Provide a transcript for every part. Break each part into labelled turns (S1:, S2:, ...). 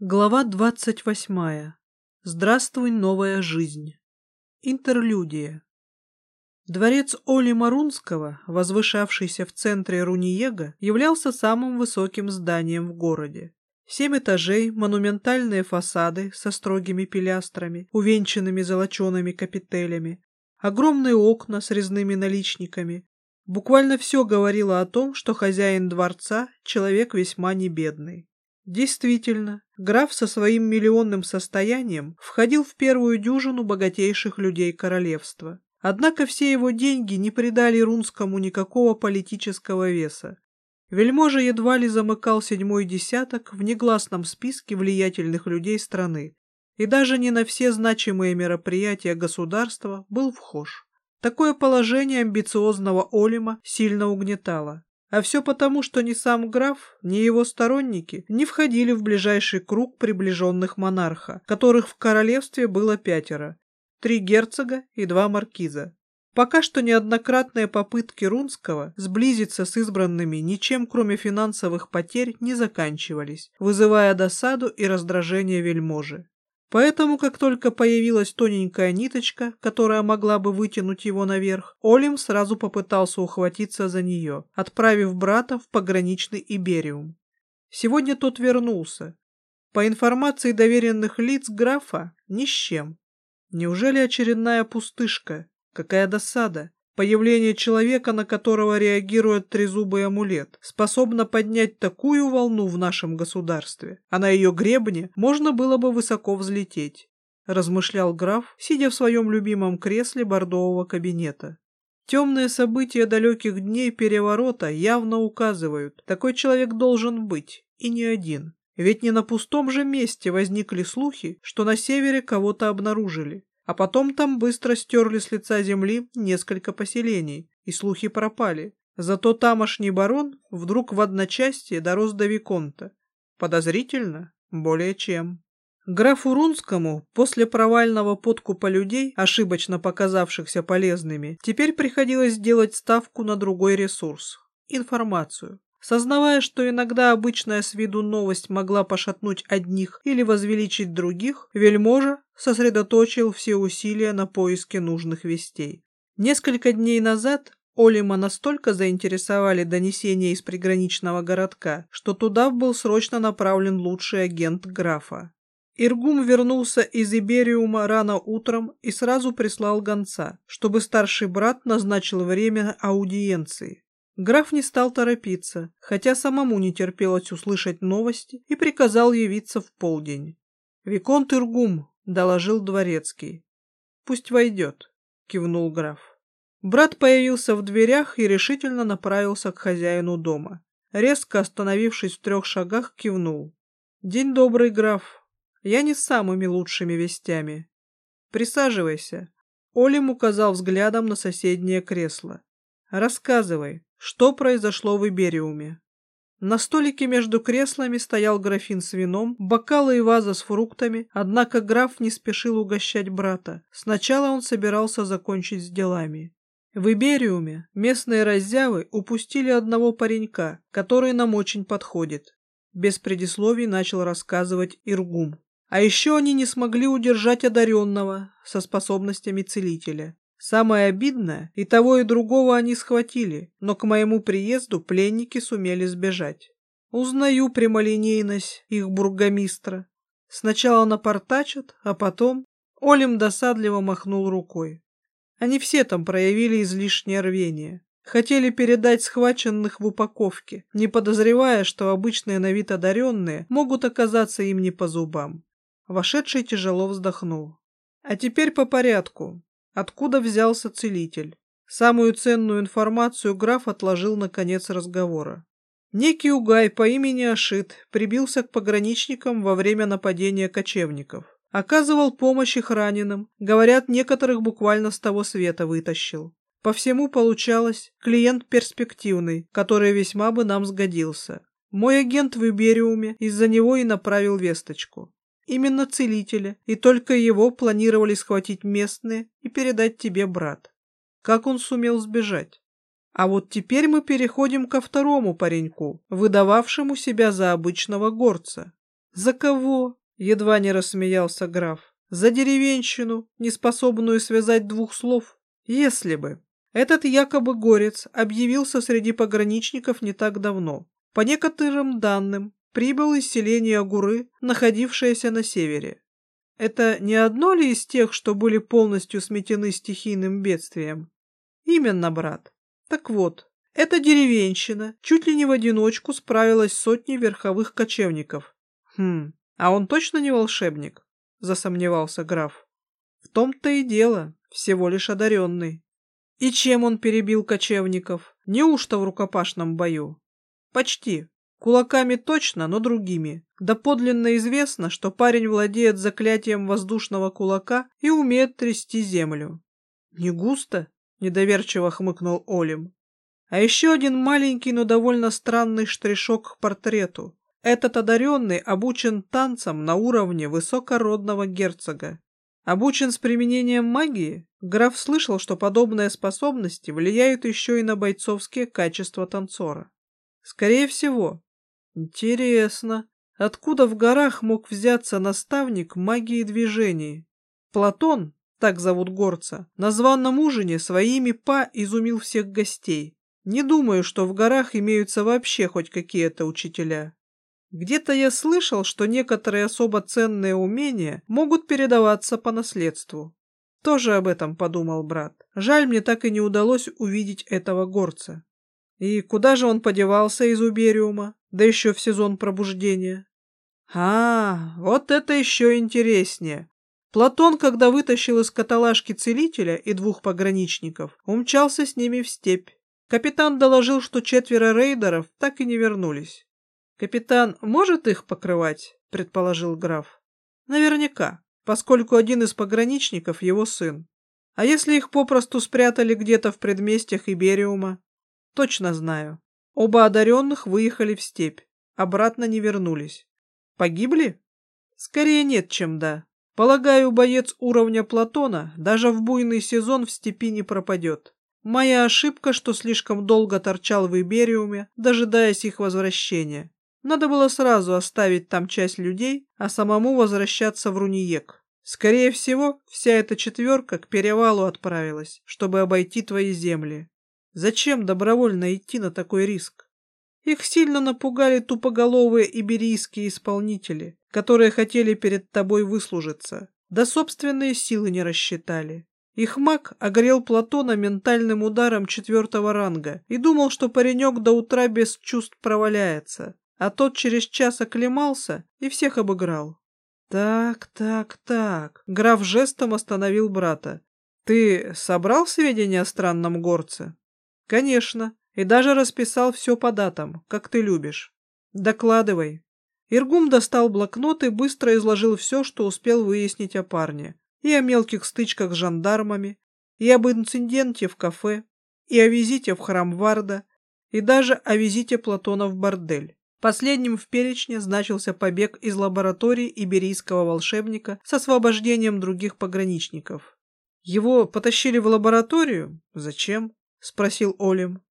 S1: Глава двадцать восьмая. Здравствуй, новая жизнь. Интерлюдия. Дворец Оли Марунского, возвышавшийся в центре Руниега, являлся самым высоким зданием в городе. Семь этажей, монументальные фасады со строгими пилястрами, увенчанными золочеными капителями, огромные окна с резными наличниками. Буквально все говорило о том, что хозяин дворца – человек весьма небедный. Действительно, граф со своим миллионным состоянием входил в первую дюжину богатейших людей королевства. Однако все его деньги не придали Рунскому никакого политического веса. Вельможа едва ли замыкал седьмой десяток в негласном списке влиятельных людей страны, и даже не на все значимые мероприятия государства был вхож. Такое положение амбициозного Олима сильно угнетало. А все потому, что ни сам граф, ни его сторонники не входили в ближайший круг приближенных монарха, которых в королевстве было пятеро, три герцога и два маркиза. Пока что неоднократные попытки Рунского сблизиться с избранными ничем кроме финансовых потерь не заканчивались, вызывая досаду и раздражение вельможи. Поэтому, как только появилась тоненькая ниточка, которая могла бы вытянуть его наверх, Олим сразу попытался ухватиться за нее, отправив брата в пограничный Ибериум. Сегодня тот вернулся. По информации доверенных лиц графа, ни с чем. Неужели очередная пустышка? Какая досада! Появление человека, на которого реагирует трезубый амулет, способно поднять такую волну в нашем государстве, а на ее гребне можно было бы высоко взлететь, размышлял граф, сидя в своем любимом кресле бордового кабинета. Темные события далеких дней переворота явно указывают, такой человек должен быть, и не один. Ведь не на пустом же месте возникли слухи, что на севере кого-то обнаружили. А потом там быстро стерли с лица земли несколько поселений, и слухи пропали. Зато тамошний барон вдруг в одночасье дорос до Виконта. Подозрительно? Более чем. Графу Рунскому после провального подкупа людей, ошибочно показавшихся полезными, теперь приходилось делать ставку на другой ресурс – информацию. Сознавая, что иногда обычная с виду новость могла пошатнуть одних или возвеличить других, вельможа сосредоточил все усилия на поиске нужных вестей. Несколько дней назад Олима настолько заинтересовали донесения из приграничного городка, что туда был срочно направлен лучший агент графа. Иргум вернулся из Ибериума рано утром и сразу прислал гонца, чтобы старший брат назначил время аудиенции. Граф не стал торопиться, хотя самому не терпелось услышать новости и приказал явиться в полдень. «Виконт Иргум», — доложил дворецкий. «Пусть войдет», — кивнул граф. Брат появился в дверях и решительно направился к хозяину дома. Резко остановившись в трех шагах, кивнул. «День добрый, граф. Я не с самыми лучшими вестями. Присаживайся». Олим указал взглядом на соседнее кресло. «Рассказывай, что произошло в Ибериуме? На столике между креслами стоял графин с вином, бокалы и ваза с фруктами, однако граф не спешил угощать брата. Сначала он собирался закончить с делами. В Ибериуме местные раззявы упустили одного паренька, который нам очень подходит. Без предисловий начал рассказывать Иргум. А еще они не смогли удержать одаренного со способностями целителя. Самое обидное, и того, и другого они схватили, но к моему приезду пленники сумели сбежать. Узнаю прямолинейность их бургомистра. Сначала напортачат, а потом... Олим досадливо махнул рукой. Они все там проявили излишнее рвение. Хотели передать схваченных в упаковке, не подозревая, что обычные на вид одаренные могут оказаться им не по зубам. Вошедший тяжело вздохнул. А теперь по порядку. Откуда взялся целитель? Самую ценную информацию граф отложил на конец разговора. Некий угай по имени Ашит прибился к пограничникам во время нападения кочевников. Оказывал помощь их раненым, говорят, некоторых буквально с того света вытащил. По всему получалось, клиент перспективный, который весьма бы нам сгодился. Мой агент в Ибериуме из-за него и направил весточку. Именно целителя, и только его планировали схватить местные и передать тебе брат. Как он сумел сбежать? А вот теперь мы переходим ко второму пареньку, выдававшему себя за обычного горца. За кого? Едва не рассмеялся граф. За деревенщину, неспособную связать двух слов. Если бы. Этот якобы горец объявился среди пограничников не так давно. По некоторым данным, прибыл из селения Гуры, находившееся на севере. Это не одно ли из тех, что были полностью сметены стихийным бедствием? Именно, брат. Так вот, эта деревенщина чуть ли не в одиночку справилась с сотней верховых кочевников. Хм, а он точно не волшебник? Засомневался граф. В том-то и дело, всего лишь одаренный. И чем он перебил кочевников? Неужто в рукопашном бою? Почти. Кулаками точно, но другими. Да подлинно известно, что парень владеет заклятием воздушного кулака и умеет трясти землю. Не густо? Недоверчиво хмыкнул Олим. А еще один маленький, но довольно странный штришок к портрету. Этот одаренный обучен танцам на уровне высокородного герцога. Обучен с применением магии, граф слышал, что подобные способности влияют еще и на бойцовские качества танцора. Скорее всего. Интересно, откуда в горах мог взяться наставник магии движений? Платон, так зовут горца, на званном ужине своими па изумил всех гостей. Не думаю, что в горах имеются вообще хоть какие-то учителя. Где-то я слышал, что некоторые особо ценные умения могут передаваться по наследству. Тоже об этом подумал брат. Жаль, мне так и не удалось увидеть этого горца. И куда же он подевался из Убериума, да еще в сезон пробуждения? А, вот это еще интереснее. Платон, когда вытащил из каталажки целителя и двух пограничников, умчался с ними в степь. Капитан доложил, что четверо рейдеров так и не вернулись. «Капитан может их покрывать?» — предположил граф. «Наверняка, поскольку один из пограничников — его сын. А если их попросту спрятали где-то в предместьях Ибериума? Точно знаю. Оба одаренных выехали в степь, обратно не вернулись. Погибли? Скорее нет, чем да. Полагаю, боец уровня Платона даже в буйный сезон в степи не пропадет. Моя ошибка, что слишком долго торчал в Ибериуме, дожидаясь их возвращения. Надо было сразу оставить там часть людей, а самому возвращаться в Руниек. Скорее всего, вся эта четверка к перевалу отправилась, чтобы обойти твои земли. Зачем добровольно идти на такой риск? Их сильно напугали тупоголовые иберийские исполнители, которые хотели перед тобой выслужиться, да собственные силы не рассчитали. Их маг огрел Платона ментальным ударом четвертого ранга и думал, что паренек до утра без чувств проваляется, а тот через час оклемался и всех обыграл. «Так, так, так...» Граф жестом остановил брата. «Ты собрал сведения о странном горце?» «Конечно, и даже расписал все по датам, как ты любишь. Докладывай». Иргум достал блокнот и быстро изложил все, что успел выяснить о парне. И о мелких стычках с жандармами, и об инциденте в кафе, и о визите в храм Варда, и даже о визите Платона в бордель. Последним в перечне значился побег из лаборатории иберийского волшебника с освобождением других пограничников. «Его потащили в лабораторию? Зачем?» — спросил Олим.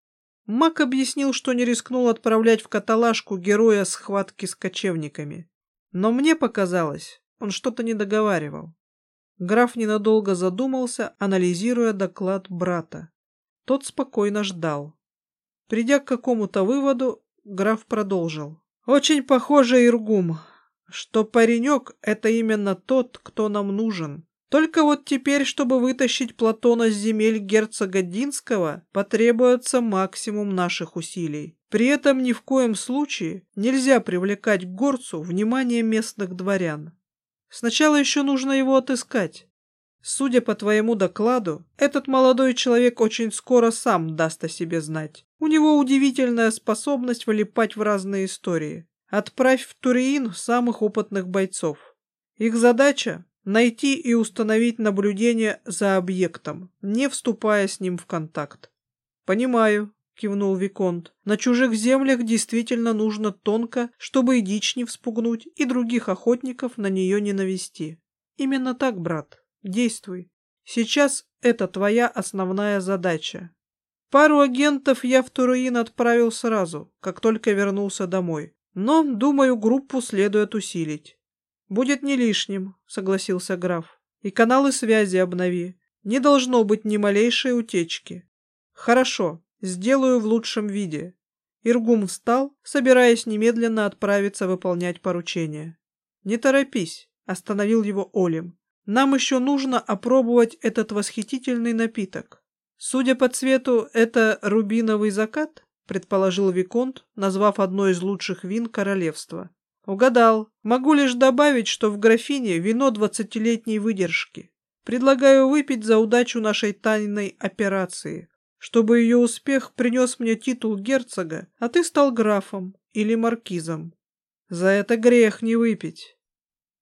S1: Мак объяснил, что не рискнул отправлять в каталажку героя схватки с кочевниками. Но мне показалось, он что-то не договаривал. Граф ненадолго задумался, анализируя доклад брата. Тот спокойно ждал. Придя к какому-то выводу, Граф продолжил. «Очень похоже, Иргум, что паренек — это именно тот, кто нам нужен. Только вот теперь, чтобы вытащить Платона с земель герцога Динского, потребуется максимум наших усилий. При этом ни в коем случае нельзя привлекать к горцу внимание местных дворян. Сначала еще нужно его отыскать. Судя по твоему докладу, этот молодой человек очень скоро сам даст о себе знать. У него удивительная способность вылипать в разные истории. Отправь в Туриин самых опытных бойцов. Их задача — найти и установить наблюдение за объектом, не вступая с ним в контакт. «Понимаю», — кивнул Виконт. «На чужих землях действительно нужно тонко, чтобы и дичь не вспугнуть, и других охотников на нее не навести. Именно так, брат». Действуй. Сейчас это твоя основная задача. Пару агентов я в Туруин отправил сразу, как только вернулся домой. Но, думаю, группу следует усилить. Будет не лишним, согласился граф. И каналы связи обнови. Не должно быть ни малейшей утечки. Хорошо, сделаю в лучшем виде. Иргум встал, собираясь немедленно отправиться выполнять поручение. Не торопись, остановил его Олим. Нам еще нужно опробовать этот восхитительный напиток. Судя по цвету, это рубиновый закат, предположил Виконт, назвав одно из лучших вин королевства. Угадал. Могу лишь добавить, что в графине вино двадцатилетней выдержки. Предлагаю выпить за удачу нашей тайной операции, чтобы ее успех принес мне титул герцога, а ты стал графом или маркизом. За это грех не выпить.